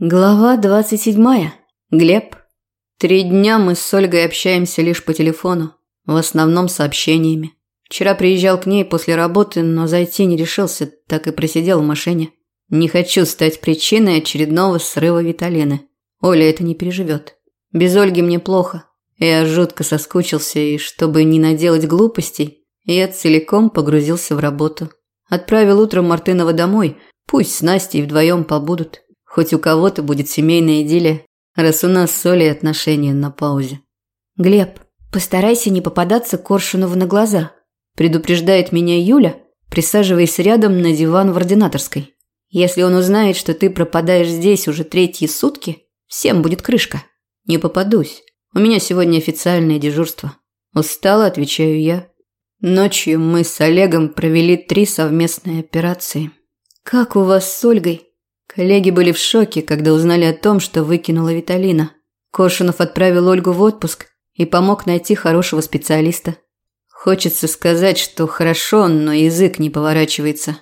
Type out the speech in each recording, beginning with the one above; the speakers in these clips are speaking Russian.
Глава 27. Глеб. Три дня мы с Ольгой общаемся лишь по телефону, в основном сообщениями. Вчера приезжал к ней после работы, но зайти не решился, так и просидел в машине. Не хочу стать причиной очередного срыва Виталины. Оля это не переживет. Без Ольги мне плохо. Я жутко соскучился, и чтобы не наделать глупостей, я целиком погрузился в работу. Отправил утром Мартынова домой, пусть с Настей вдвоем побудут. Хоть у кого-то будет семейная идиллия, раз у нас с Олей отношения на паузе. Глеб, постарайся не попадаться Коршунову на глаза, предупреждает меня Юля, присаживаясь рядом на диван в ординаторской. Если он узнает, что ты пропадаешь здесь уже третьи сутки, всем будет крышка. Не попадусь. У меня сегодня официальное дежурство. Устала, отвечаю я. Ночью мы с Олегом провели три совместные операции. Как у вас с Ольгой? Коллеги были в шоке, когда узнали о том, что выкинула Виталина. Коршунов отправил Ольгу в отпуск и помог найти хорошего специалиста. Хочется сказать, что хорошо, но язык не поворачивается.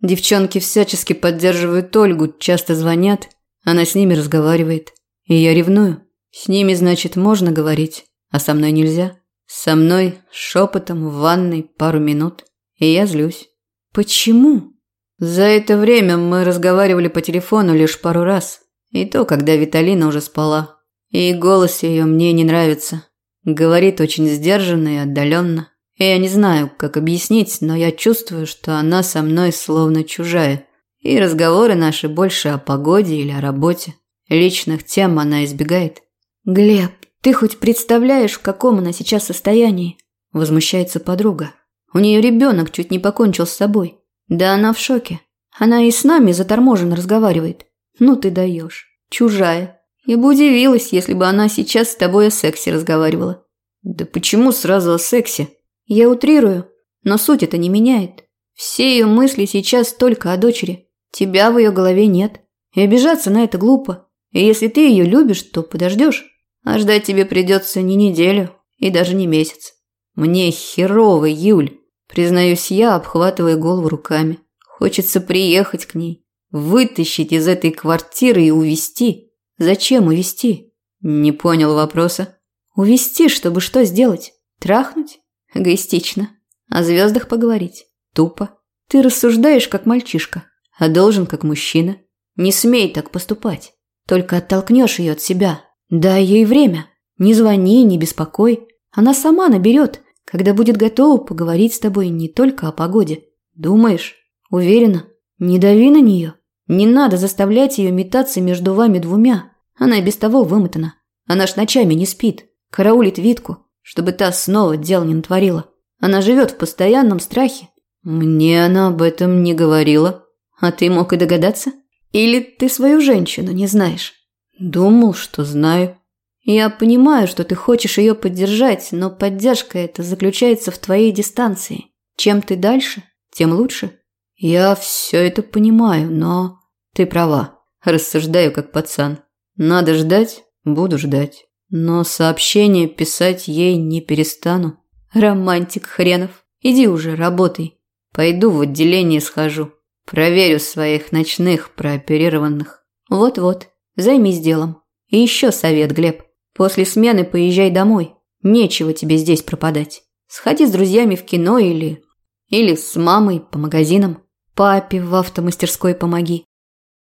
Девчонки всячески поддерживают Ольгу, часто звонят, она с ними разговаривает. И я ревную. С ними, значит, можно говорить, а со мной нельзя. Со мной шепотом в ванной пару минут, и я злюсь. Почему? За это время мы разговаривали по телефону лишь пару раз. И то, когда Виталина уже спала. И голос ее мне не нравится. Говорит очень сдержанно и отдаленно. И я не знаю, как объяснить, но я чувствую, что она со мной словно чужая. И разговоры наши больше о погоде или о работе. Личных тем она избегает. «Глеб, ты хоть представляешь, в каком она сейчас состоянии?» Возмущается подруга. У нее ребенок чуть не покончил с собой. Да она в шоке. Она и с нами заторможенно разговаривает. Ну ты даешь. Чужая. Я бы удивилась, если бы она сейчас с тобой о сексе разговаривала. Да почему сразу о сексе? Я утрирую, но суть это не меняет. Все ее мысли сейчас только о дочери. Тебя в ее голове нет. И обижаться на это глупо. И если ты ее любишь, то подождешь. А ждать тебе придется не неделю и даже не месяц. Мне херово, Юль. Признаюсь я, обхватывая голову руками. Хочется приехать к ней, вытащить из этой квартиры и увезти. Зачем увезти? Не понял вопроса. Увезти, чтобы что сделать? Трахнуть? Эгоистично. О звездах поговорить? Тупо. Ты рассуждаешь как мальчишка, а должен как мужчина. Не смей так поступать. Только оттолкнешь ее от себя. Дай ей время. Не звони, не беспокой. Она сама наберет когда будет готова поговорить с тобой не только о погоде. Думаешь? Уверена? Не дави на нее. Не надо заставлять ее метаться между вами двумя. Она и без того вымотана. Она ж ночами не спит. Караулит Витку, чтобы та снова дел не натворила. Она живет в постоянном страхе. Мне она об этом не говорила. А ты мог и догадаться? Или ты свою женщину не знаешь? Думал, что знаю. Я понимаю, что ты хочешь ее поддержать, но поддержка эта заключается в твоей дистанции. Чем ты дальше, тем лучше. Я все это понимаю, но... Ты права. Рассуждаю как пацан. Надо ждать, буду ждать. Но сообщение писать ей не перестану. Романтик хренов. Иди уже, работай. Пойду в отделение схожу. Проверю своих ночных прооперированных. Вот-вот, займись делом. И еще совет, Глеб. После смены поезжай домой. Нечего тебе здесь пропадать. Сходи с друзьями в кино или... Или с мамой по магазинам. Папе в автомастерской помоги.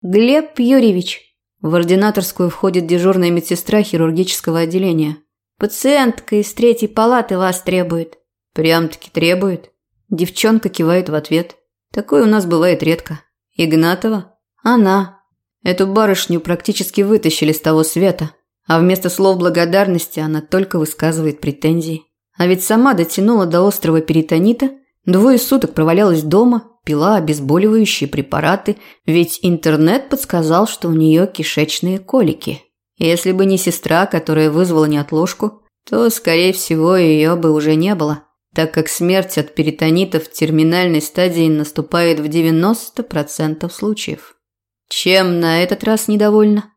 Глеб Юрьевич. В ординаторскую входит дежурная медсестра хирургического отделения. Пациентка из третьей палаты вас требует. Прям-таки требует. Девчонка кивает в ответ. Такое у нас бывает редко. Игнатова? Она. Эту барышню практически вытащили с того света. А вместо слов благодарности она только высказывает претензии. А ведь сама дотянула до острого перитонита, двое суток провалялась дома, пила обезболивающие препараты, ведь интернет подсказал, что у нее кишечные колики. Если бы не сестра, которая вызвала неотложку, то, скорее всего, ее бы уже не было, так как смерть от перитонита в терминальной стадии наступает в 90% случаев. Чем на этот раз недовольна?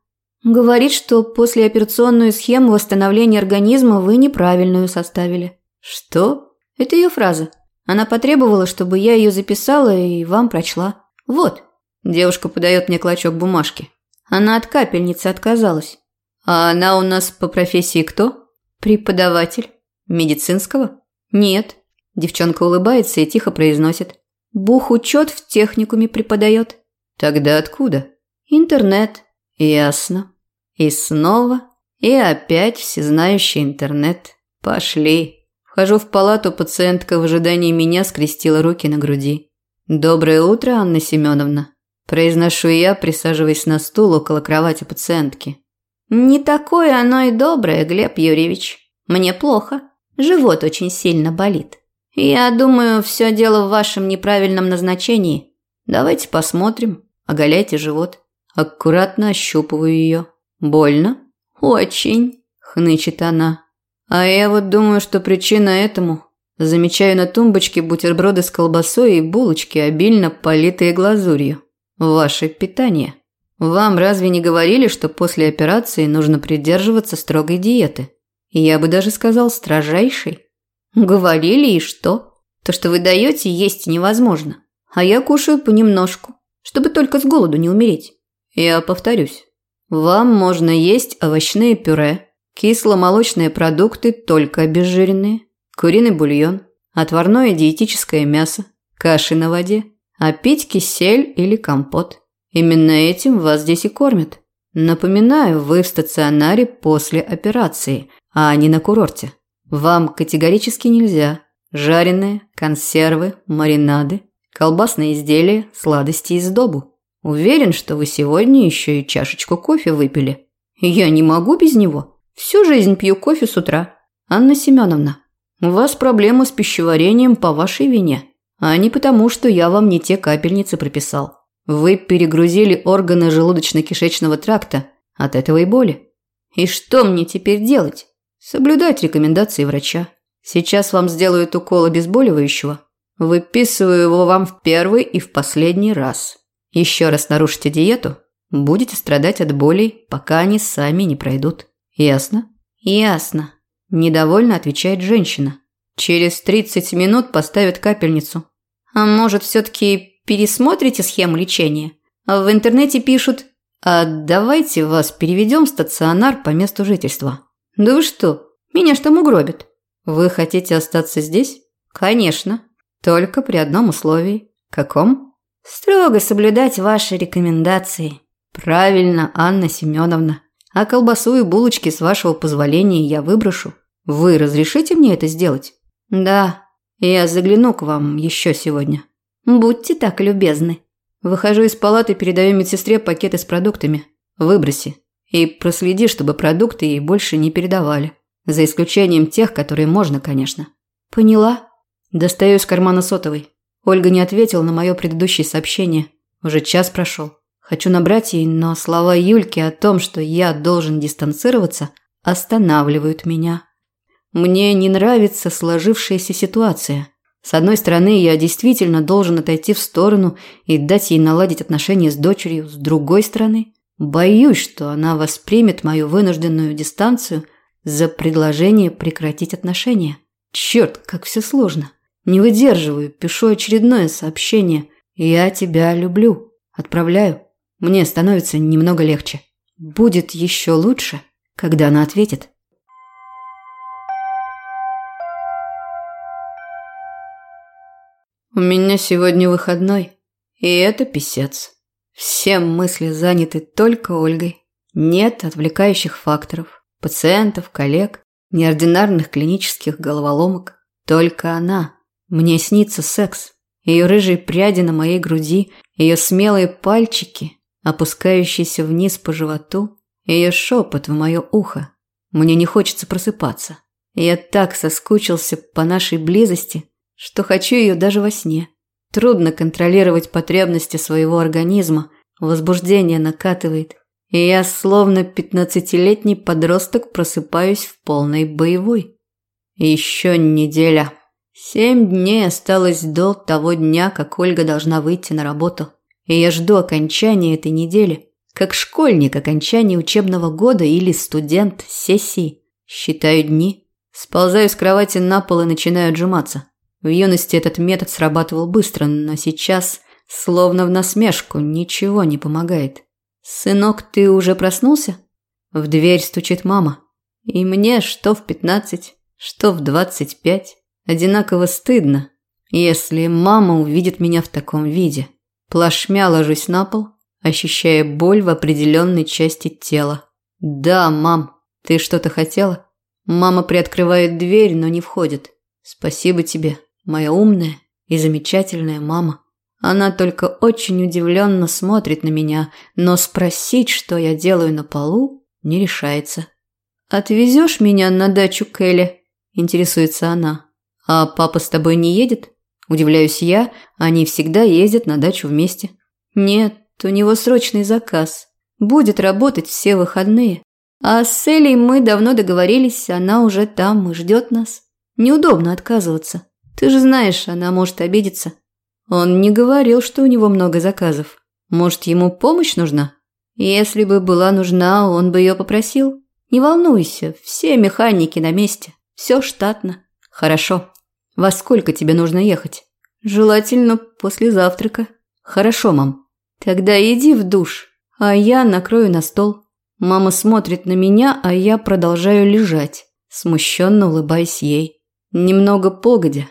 Говорит, что послеоперационную схему восстановления организма вы неправильную составили. Что? Это ее фраза. Она потребовала, чтобы я ее записала и вам прочла. Вот. Девушка подает мне клочок бумажки. Она от капельницы отказалась. А она у нас по профессии кто? Преподаватель. Медицинского? Нет. Девчонка улыбается и тихо произносит. Бухучет в техникуме преподает. Тогда откуда? Интернет. Ясно. И снова, и опять всезнающий интернет. Пошли. Вхожу в палату, пациентка в ожидании меня скрестила руки на груди. «Доброе утро, Анна Семеновна», – произношу я, присаживаясь на стул около кровати пациентки. «Не такое оно и доброе, Глеб Юрьевич. Мне плохо. Живот очень сильно болит. Я думаю, все дело в вашем неправильном назначении. Давайте посмотрим. Оголяйте живот. Аккуратно ощупываю ее. Больно? Очень, хнычет она. А я вот думаю, что причина этому. Замечаю на тумбочке бутерброды с колбасой и булочки, обильно политые глазурью. Ваше питание. Вам разве не говорили, что после операции нужно придерживаться строгой диеты? Я бы даже сказал строжайшей. Говорили и что? То, что вы даете, есть невозможно. А я кушаю понемножку, чтобы только с голоду не умереть. Я повторюсь. Вам можно есть овощные пюре, кисломолочные продукты, только обезжиренные, куриный бульон, отварное диетическое мясо, каши на воде, а пить кисель или компот. Именно этим вас здесь и кормят. Напоминаю, вы в стационаре после операции, а не на курорте. Вам категорически нельзя жареные, консервы, маринады, колбасные изделия, сладости и сдобу. Уверен, что вы сегодня еще и чашечку кофе выпили. Я не могу без него. Всю жизнь пью кофе с утра. Анна Семеновна, у вас проблемы с пищеварением по вашей вине, а не потому, что я вам не те капельницы прописал. Вы перегрузили органы желудочно-кишечного тракта, от этого и боли. И что мне теперь делать? Соблюдать рекомендации врача. Сейчас вам сделают укол обезболивающего. Выписываю его вам в первый и в последний раз. Еще раз нарушите диету, будете страдать от болей, пока они сами не пройдут. Ясно? Ясно. Недовольно отвечает женщина. Через 30 минут поставят капельницу. А может, все-таки пересмотрите схему лечения? В интернете пишут «А давайте вас переведем в стационар по месту жительства». Да вы что? Меня ж там угробят. Вы хотите остаться здесь? Конечно. Только при одном условии. Каком? Строго соблюдать ваши рекомендации. Правильно, Анна Семеновна. А колбасу и булочки с вашего позволения я выброшу. Вы разрешите мне это сделать? Да. Я загляну к вам еще сегодня. Будьте так любезны. Выхожу из палаты, передаю медсестре пакеты с продуктами. Выброси. И проследи, чтобы продукты ей больше не передавали. За исключением тех, которые можно, конечно. Поняла. Достаю из кармана сотовый. Ольга не ответила на мое предыдущее сообщение. Уже час прошел. Хочу набрать ей, но слова Юльки о том, что я должен дистанцироваться, останавливают меня. Мне не нравится сложившаяся ситуация. С одной стороны, я действительно должен отойти в сторону и дать ей наладить отношения с дочерью. С другой стороны, Боюсь, что она воспримет мою вынужденную дистанцию за предложение прекратить отношения. Черт, как все сложно. Не выдерживаю, пишу очередное сообщение. «Я тебя люблю». Отправляю. Мне становится немного легче. Будет еще лучше, когда она ответит. У меня сегодня выходной, и это писец. Все мысли заняты только Ольгой. Нет отвлекающих факторов, пациентов, коллег, неординарных клинических головоломок. Только она. Мне снится секс. Ее рыжие пряди на моей груди, ее смелые пальчики, опускающиеся вниз по животу, ее шепот в мое ухо. Мне не хочется просыпаться. Я так соскучился по нашей близости, что хочу ее даже во сне. Трудно контролировать потребности своего организма, возбуждение накатывает, и я словно пятнадцатилетний подросток просыпаюсь в полной боевой. Еще неделя. Семь дней осталось до того дня, как Ольга должна выйти на работу. И я жду окончания этой недели, как школьник окончания учебного года или студент сессии. Считаю дни, сползаю с кровати на пол и начинаю отжиматься. В юности этот метод срабатывал быстро, но сейчас, словно в насмешку, ничего не помогает. «Сынок, ты уже проснулся?» В дверь стучит мама. И мне что в пятнадцать, что в двадцать пять. Одинаково стыдно, если мама увидит меня в таком виде. Плашмя ложусь на пол, ощущая боль в определенной части тела. «Да, мам, ты что-то хотела?» Мама приоткрывает дверь, но не входит. «Спасибо тебе, моя умная и замечательная мама». Она только очень удивленно смотрит на меня, но спросить, что я делаю на полу, не решается. «Отвезешь меня на дачу Келли?» – интересуется она. «А папа с тобой не едет?» Удивляюсь я, они всегда ездят на дачу вместе. «Нет, у него срочный заказ. Будет работать все выходные. А с Элей мы давно договорились, она уже там и ждет нас. Неудобно отказываться. Ты же знаешь, она может обидеться». Он не говорил, что у него много заказов. Может, ему помощь нужна? Если бы была нужна, он бы ее попросил. Не волнуйся, все механики на месте. Все штатно. Хорошо. Во сколько тебе нужно ехать? Желательно после завтрака. Хорошо, мам. Тогда иди в душ, а я накрою на стол. Мама смотрит на меня, а я продолжаю лежать, смущенно улыбаясь ей. Немного погодя.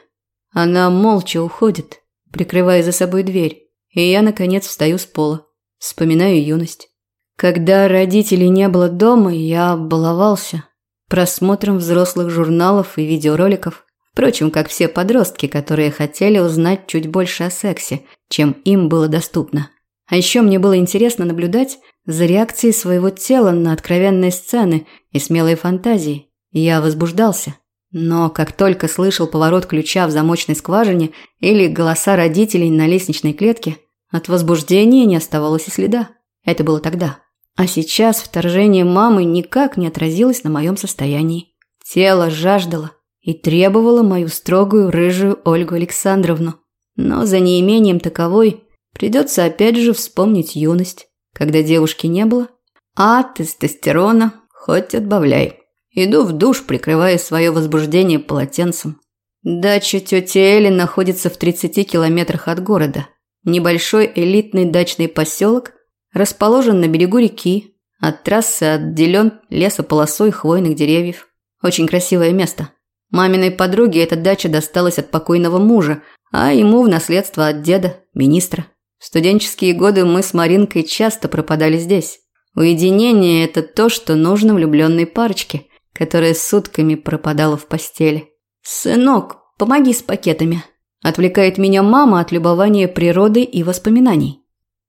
Она молча уходит, прикрывая за собой дверь, и я, наконец, встаю с пола. Вспоминаю юность. Когда родителей не было дома, я баловался просмотром взрослых журналов и видеороликов. Впрочем, как все подростки, которые хотели узнать чуть больше о сексе, чем им было доступно. А еще мне было интересно наблюдать за реакцией своего тела на откровенные сцены и смелые фантазии. Я возбуждался. Но как только слышал поворот ключа в замочной скважине или голоса родителей на лестничной клетке, от возбуждения не оставалось и следа. Это было тогда. А сейчас вторжение мамы никак не отразилось на моем состоянии. Тело жаждало и требовало мою строгую рыжую Ольгу Александровну. Но за неимением таковой придется опять же вспомнить юность, когда девушки не было. А тестостерона хоть отбавляй. Иду в душ, прикрывая свое возбуждение полотенцем. Дача тети Эли находится в 30 километрах от города. Небольшой элитный дачный поселок – Расположен на берегу реки, от трассы отделен лесополосой хвойных деревьев. Очень красивое место. Маминой подруге эта дача досталась от покойного мужа, а ему в наследство от деда, министра. В студенческие годы мы с Маринкой часто пропадали здесь. Уединение – это то, что нужно влюбленной парочке, которая сутками пропадала в постели. «Сынок, помоги с пакетами», – отвлекает меня мама от любования природой и воспоминаний.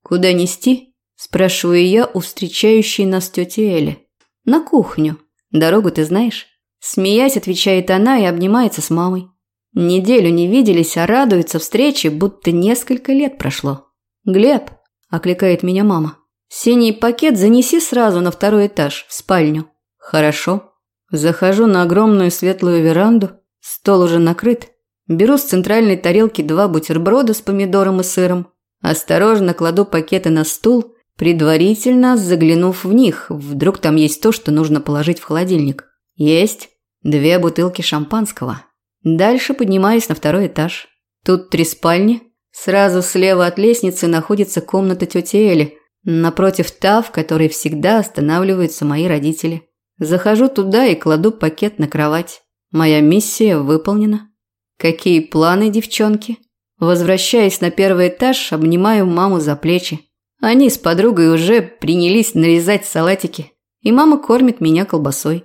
«Куда нести?» Спрашиваю я у встречающей нас тети Эли. «На кухню. Дорогу ты знаешь?» Смеясь, отвечает она и обнимается с мамой. Неделю не виделись, а радуется встрече, будто несколько лет прошло. «Глеб», – окликает меня мама, – «синий пакет занеси сразу на второй этаж, в спальню». «Хорошо». Захожу на огромную светлую веранду, стол уже накрыт. Беру с центральной тарелки два бутерброда с помидором и сыром. Осторожно кладу пакеты на стул предварительно заглянув в них, вдруг там есть то, что нужно положить в холодильник. Есть две бутылки шампанского. Дальше поднимаюсь на второй этаж. Тут три спальни. Сразу слева от лестницы находится комната тети Эли, напротив та, в которой всегда останавливаются мои родители. Захожу туда и кладу пакет на кровать. Моя миссия выполнена. Какие планы, девчонки? Возвращаясь на первый этаж, обнимаю маму за плечи. Они с подругой уже принялись нарезать салатики, и мама кормит меня колбасой.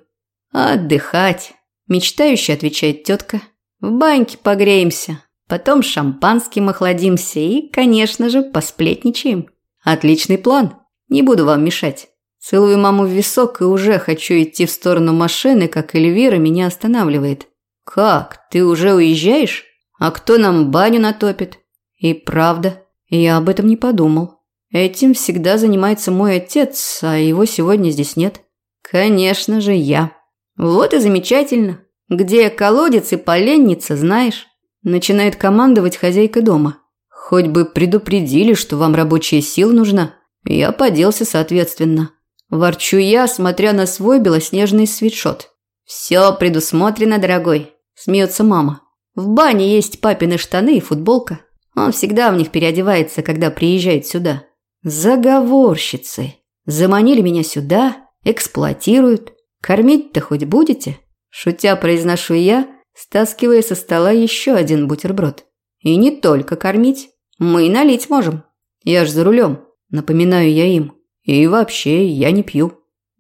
«Отдыхать», – мечтающе отвечает тетка. «В баньке погреемся, потом шампанским охладимся и, конечно же, посплетничаем. Отличный план, не буду вам мешать». Целую маму в висок и уже хочу идти в сторону машины, как Эльвира меня останавливает. «Как? Ты уже уезжаешь? А кто нам баню натопит?» И правда, я об этом не подумал. Этим всегда занимается мой отец, а его сегодня здесь нет. Конечно же, я. Вот и замечательно. Где колодец и поленница, знаешь? Начинает командовать хозяйка дома. Хоть бы предупредили, что вам рабочая сила нужна. Я поделся соответственно. Ворчу я, смотря на свой белоснежный свитшот. «Все предусмотрено, дорогой», – смеется мама. «В бане есть папины штаны и футболка. Он всегда в них переодевается, когда приезжает сюда. Заговорщицы. Заманили меня сюда, эксплуатируют. Кормить-то хоть будете? Шутя произношу я, стаскивая со стола еще один бутерброд. И не только кормить. Мы и налить можем. Я ж за рулем, напоминаю я им. И вообще, я не пью.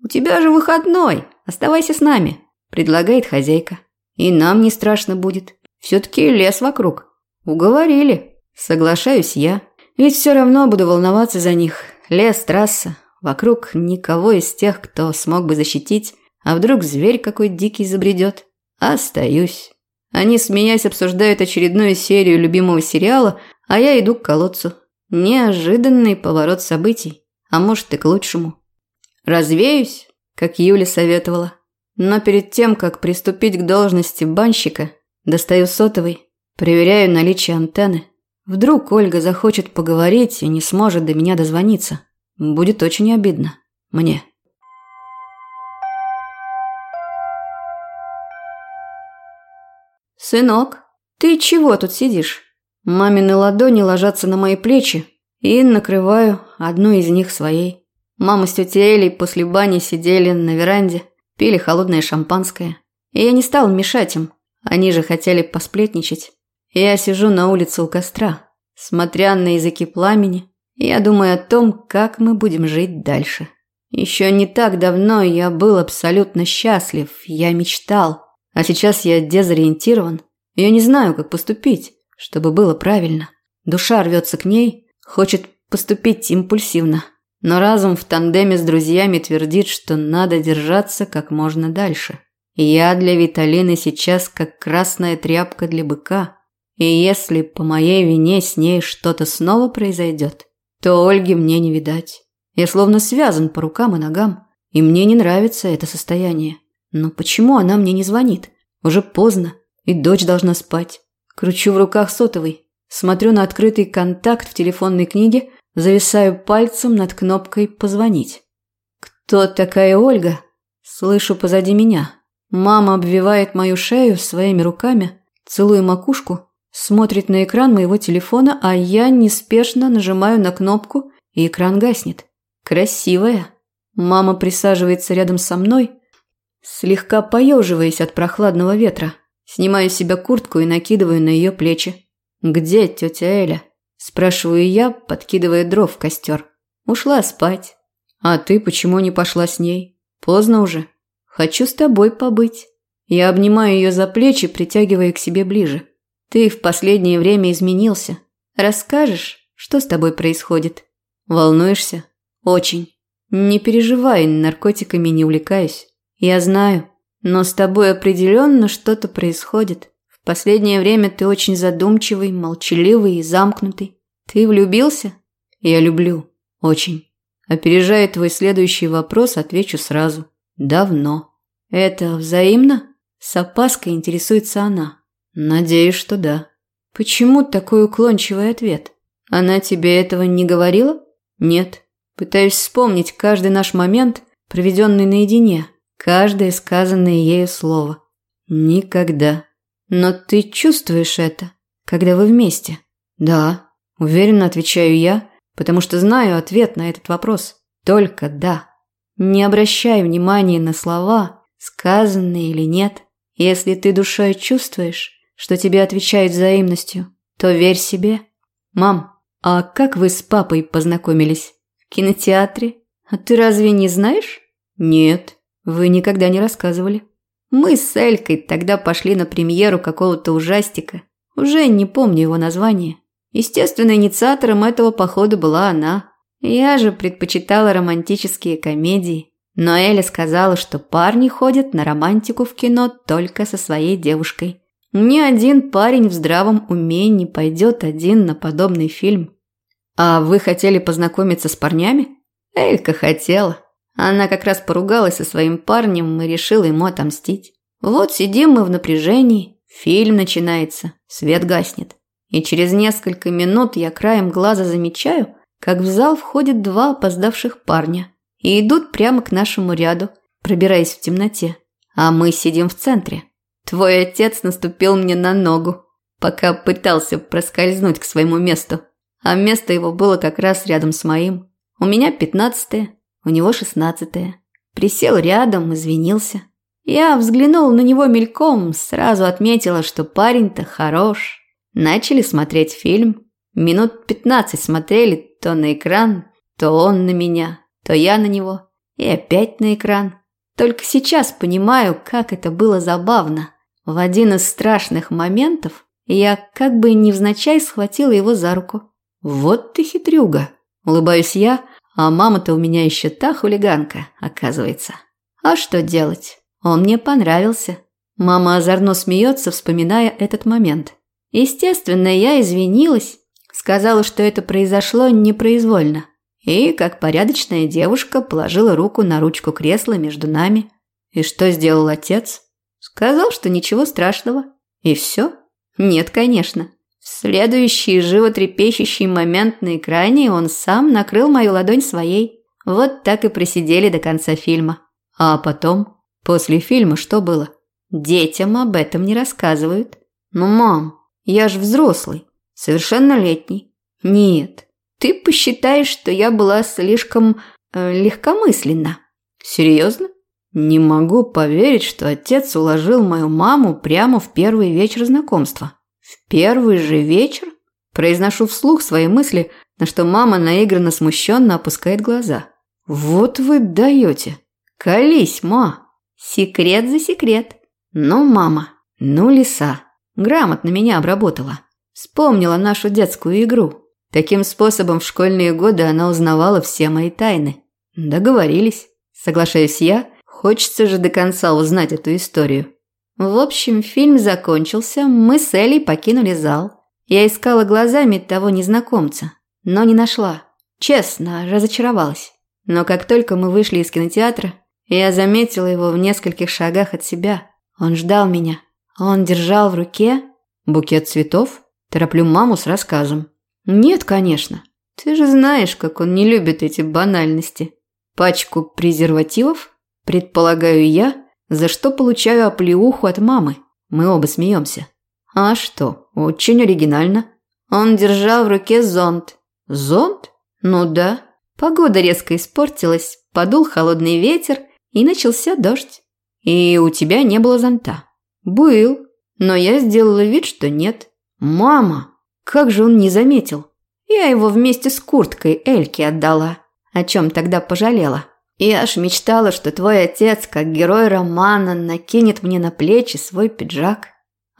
У тебя же выходной, оставайся с нами, предлагает хозяйка. И нам не страшно будет. Все-таки лес вокруг. Уговорили. Соглашаюсь я. Ведь все равно буду волноваться за них. Лес, трасса. Вокруг никого из тех, кто смог бы защитить. А вдруг зверь какой дикий забредет? Остаюсь. Они, смеясь, обсуждают очередную серию любимого сериала, а я иду к колодцу. Неожиданный поворот событий. А может и к лучшему. Развеюсь, как Юля советовала. Но перед тем, как приступить к должности банщика, достаю сотовый, проверяю наличие антенны. Вдруг Ольга захочет поговорить и не сможет до меня дозвониться. Будет очень обидно. Мне. «Сынок, ты чего тут сидишь?» Мамины ладони ложатся на мои плечи, и накрываю одну из них своей. Мама с тетей Элей после бани сидели на веранде, пили холодное шампанское. И я не стал мешать им, они же хотели посплетничать. Я сижу на улице у костра, смотря на языки пламени, я думаю о том, как мы будем жить дальше. Еще не так давно я был абсолютно счастлив, я мечтал, а сейчас я дезориентирован. Я не знаю, как поступить, чтобы было правильно. Душа рвется к ней, хочет поступить импульсивно. Но разум в тандеме с друзьями твердит, что надо держаться как можно дальше. Я для Виталины сейчас как красная тряпка для быка. И если по моей вине с ней что-то снова произойдет, то Ольги мне не видать. Я словно связан по рукам и ногам, и мне не нравится это состояние. Но почему она мне не звонит? Уже поздно, и дочь должна спать. Кручу в руках сотовый, смотрю на открытый контакт в телефонной книге, зависаю пальцем над кнопкой «Позвонить». «Кто такая Ольга?» Слышу позади меня. Мама обвивает мою шею своими руками, целуя макушку, смотрит на экран моего телефона, а я неспешно нажимаю на кнопку, и экран гаснет. Красивая. Мама присаживается рядом со мной, слегка поеживаясь от прохладного ветра. Снимаю с себя куртку и накидываю на ее плечи. «Где тетя Эля?» – спрашиваю я, подкидывая дров в костер. «Ушла спать». «А ты почему не пошла с ней? Поздно уже». Хочу с тобой побыть. Я обнимаю ее за плечи, притягивая к себе ближе. Ты в последнее время изменился. Расскажешь, что с тобой происходит? Волнуешься? Очень. Не переживай, наркотиками не увлекаюсь. Я знаю, но с тобой определенно что-то происходит. В последнее время ты очень задумчивый, молчаливый и замкнутый. Ты влюбился? Я люблю. Очень. Опережая твой следующий вопрос, отвечу сразу. Давно. «Это взаимно?» С опаской интересуется она. «Надеюсь, что да». «Почему такой уклончивый ответ? Она тебе этого не говорила?» «Нет. Пытаюсь вспомнить каждый наш момент, проведенный наедине, каждое сказанное ею слово. Никогда. Но ты чувствуешь это, когда вы вместе?» «Да», – уверенно отвечаю я, потому что знаю ответ на этот вопрос. Только «да». Не обращай внимания на слова – сказанное или нет. Если ты душой чувствуешь, что тебе отвечают взаимностью, то верь себе. Мам, а как вы с папой познакомились? В кинотеатре? А ты разве не знаешь? Нет, вы никогда не рассказывали. Мы с Элькой тогда пошли на премьеру какого-то ужастика. Уже не помню его название. Естественно, инициатором этого похода была она. Я же предпочитала романтические комедии. Но Эля сказала, что парни ходят на романтику в кино только со своей девушкой. Ни один парень в здравом уме не пойдет один на подобный фильм. А вы хотели познакомиться с парнями? Элька хотела. Она как раз поругалась со своим парнем и решила ему отомстить. Вот сидим мы в напряжении, фильм начинается, свет гаснет. И через несколько минут я краем глаза замечаю, как в зал входят два опоздавших парня – и идут прямо к нашему ряду, пробираясь в темноте. А мы сидим в центре. Твой отец наступил мне на ногу, пока пытался проскользнуть к своему месту. А место его было как раз рядом с моим. У меня пятнадцатое, у него шестнадцатое. Присел рядом, извинился. Я взглянул на него мельком, сразу отметила, что парень-то хорош. Начали смотреть фильм. Минут пятнадцать смотрели то на экран, то он на меня, то я на него. И опять на экран. Только сейчас понимаю, как это было забавно. В один из страшных моментов я как бы невзначай схватила его за руку. «Вот ты хитрюга!» – улыбаюсь я, а мама-то у меня еще та хулиганка, оказывается. А что делать? Он мне понравился. Мама озорно смеется, вспоминая этот момент. Естественно, я извинилась, сказала, что это произошло непроизвольно. И, как порядочная девушка, положила руку на ручку кресла между нами. И что сделал отец? Сказал, что ничего страшного. И все? Нет, конечно. Следующий животрепещущий момент на экране он сам накрыл мою ладонь своей. Вот так и просидели до конца фильма. А потом, после фильма, что было? Детям об этом не рассказывают. Ну, мам, я же взрослый, совершеннолетний. Нет, ты посчитаешь, что я была слишком э, легкомысленна. Серьезно? Не могу поверить, что отец уложил мою маму прямо в первый вечер знакомства. В первый же вечер? Произношу вслух свои мысли, на что мама наигранно смущенно опускает глаза. Вот вы даете. Колись, ма. Секрет за секрет. Ну, мама, ну, лиса. Грамотно меня обработала. Вспомнила нашу детскую игру. Таким способом в школьные годы она узнавала все мои тайны. Договорились. Соглашаюсь я. Хочется же до конца узнать эту историю. В общем, фильм закончился, мы с Элей покинули зал. Я искала глазами того незнакомца, но не нашла. Честно, разочаровалась. Но как только мы вышли из кинотеатра, я заметила его в нескольких шагах от себя. Он ждал меня. Он держал в руке букет цветов. Тороплю маму с рассказом. Нет, конечно. Ты же знаешь, как он не любит эти банальности. Пачку презервативов, предполагаю я, за что получаю оплеуху от мамы. Мы оба смеемся. А что, очень оригинально. Он держал в руке зонт. Зонт? Ну да. Погода резко испортилась, подул холодный ветер и начался дождь. И у тебя не было зонта. Был, но я сделала вид, что нет. Мама, как же он не заметил? Я его вместе с курткой Эльке отдала, о чем тогда пожалела. Я аж мечтала, что твой отец, как герой романа, накинет мне на плечи свой пиджак.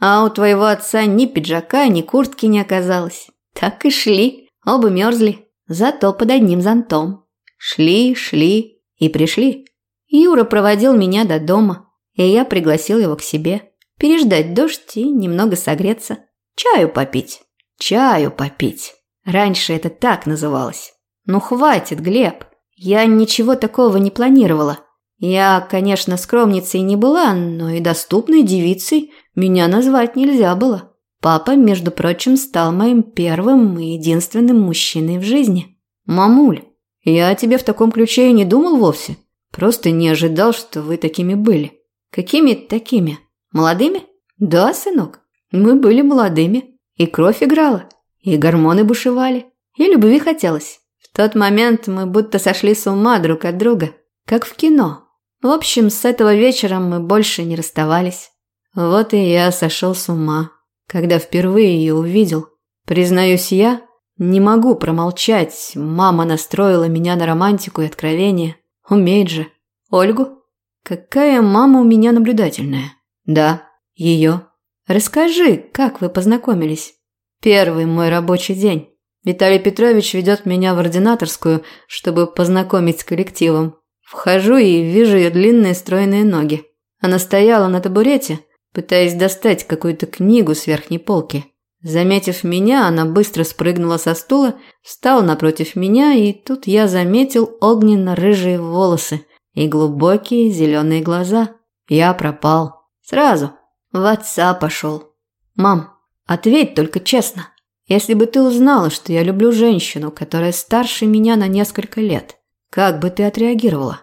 А у твоего отца ни пиджака, ни куртки не оказалось. Так и шли, оба мерзли, зато под одним зонтом. Шли, шли и пришли. Юра проводил меня до дома, и я пригласил его к себе. Переждать дождь и немного согреться. Чаю попить. Чаю попить. Раньше это так называлось. Ну хватит, Глеб. Я ничего такого не планировала. Я, конечно, скромницей не была, но и доступной девицей меня назвать нельзя было. Папа, между прочим, стал моим первым и единственным мужчиной в жизни. Мамуль, я о тебе в таком ключе и не думал вовсе. Просто не ожидал, что вы такими были. Какими такими? Молодыми? Да, сынок, мы были молодыми. И кровь играла, и гормоны бушевали, и любви хотелось. В тот момент мы будто сошли с ума друг от друга, как в кино. В общем, с этого вечера мы больше не расставались. Вот и я сошел с ума, когда впервые ее увидел. Признаюсь я, не могу промолчать. Мама настроила меня на романтику и откровение. Умеет же. Ольгу? Какая мама у меня наблюдательная. Да, ее. Расскажи, как вы познакомились? Первый мой рабочий день. Виталий Петрович ведет меня в ординаторскую, чтобы познакомить с коллективом. Вхожу и вижу ее длинные стройные ноги. Она стояла на табурете, пытаясь достать какую-то книгу с верхней полки. Заметив меня, она быстро спрыгнула со стула, встала напротив меня, и тут я заметил огненно-рыжие волосы и глубокие зеленые глаза. Я пропал. Сразу. В отца пошел. Мам, ответь только честно. Если бы ты узнала, что я люблю женщину, которая старше меня на несколько лет, как бы ты отреагировала?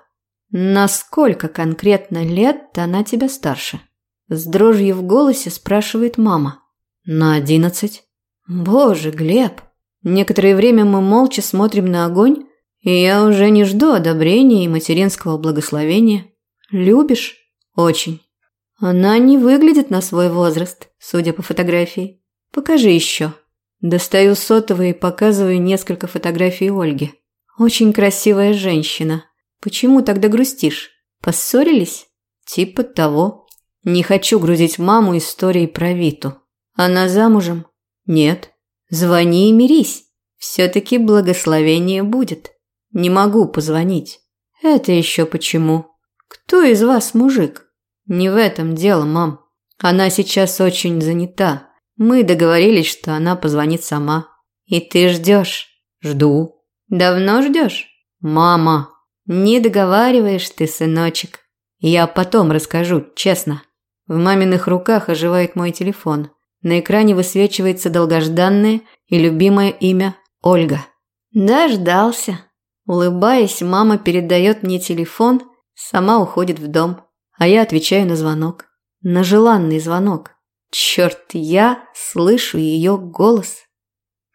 Насколько конкретно лет она тебя старше? С дрожью в голосе спрашивает мама. На одиннадцать. Боже, Глеб. Некоторое время мы молча смотрим на огонь. И я уже не жду одобрения и материнского благословения. Любишь? Очень. Она не выглядит на свой возраст, судя по фотографии. Покажи еще. Достаю сотовый и показываю несколько фотографий Ольги. Очень красивая женщина. Почему тогда грустишь? Поссорились? Типа того. Не хочу грузить маму историей про Виту. Она замужем? Нет. Звони и мирись. Все-таки благословение будет. Не могу позвонить. Это еще почему? Кто из вас мужик? Не в этом дело, мам. Она сейчас очень занята. Мы договорились, что она позвонит сама. И ты ждешь? Жду. Давно ждешь? Мама. Не договариваешь ты, сыночек. Я потом расскажу, честно. В маминых руках оживает мой телефон. На экране высвечивается долгожданное и любимое имя Ольга. Дождался. Улыбаясь, мама передает мне телефон, сама уходит в дом, а я отвечаю на звонок. На желанный звонок. Черт, я слышу ее голос.